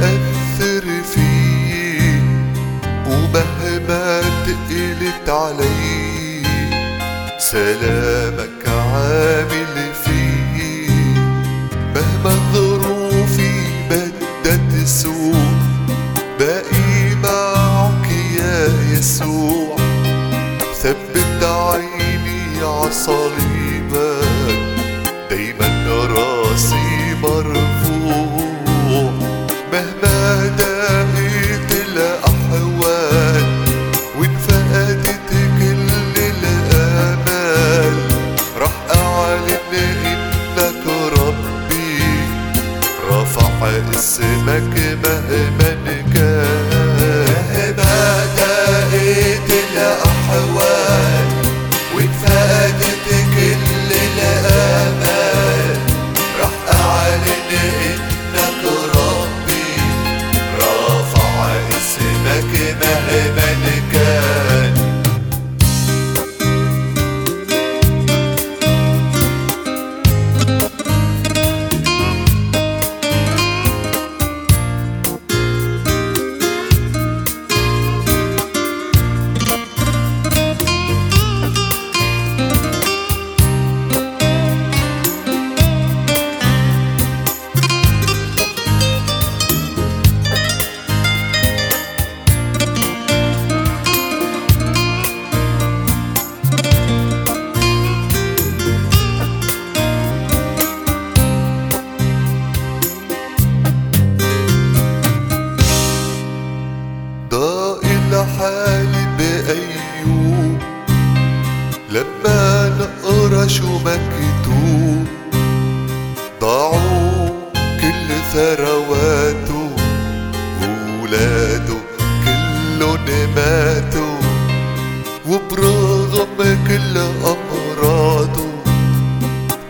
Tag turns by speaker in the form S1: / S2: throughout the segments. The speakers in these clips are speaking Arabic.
S1: تأثر فيه ومهما تقلت عليه سلامك عامل فيه. مهما ظروفي بدت سوء باقي معك يا يسوع. ثبت عيني عصليبك دايما راسي مرة ثرواته وولاده كلهم ماتوا وبرغم كل أمراضه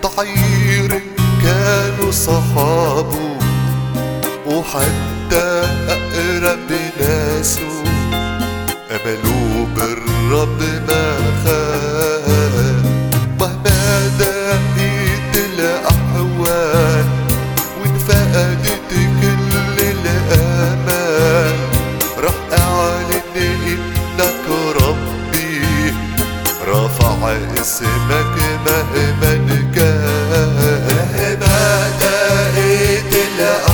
S1: تعير كانوا صحابه وحتى أقرب ناسه أملوا بالرب ما خان the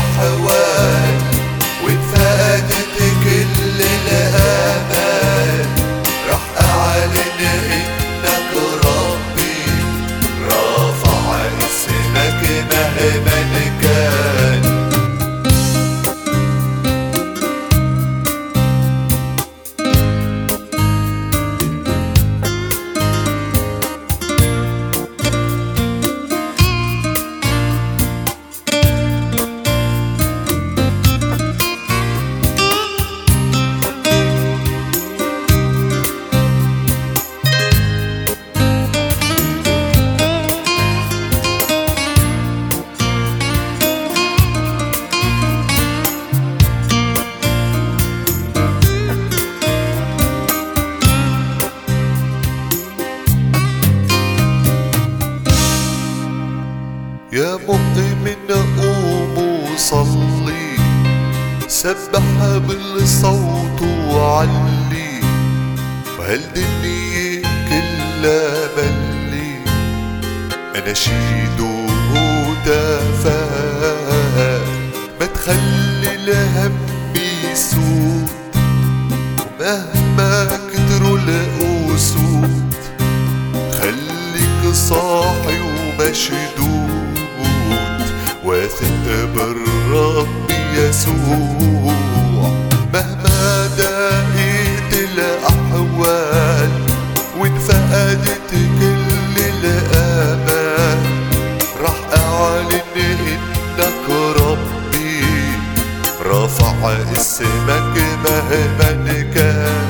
S1: مؤمن قوم وصلي سبح بالصوت وعلي وهالدنيا كلها ملي أناشيد وهتافات ما تخلي الهم يسود ومهما كتروا الأسود خليك صاحي ومشدود اسمك مهما كان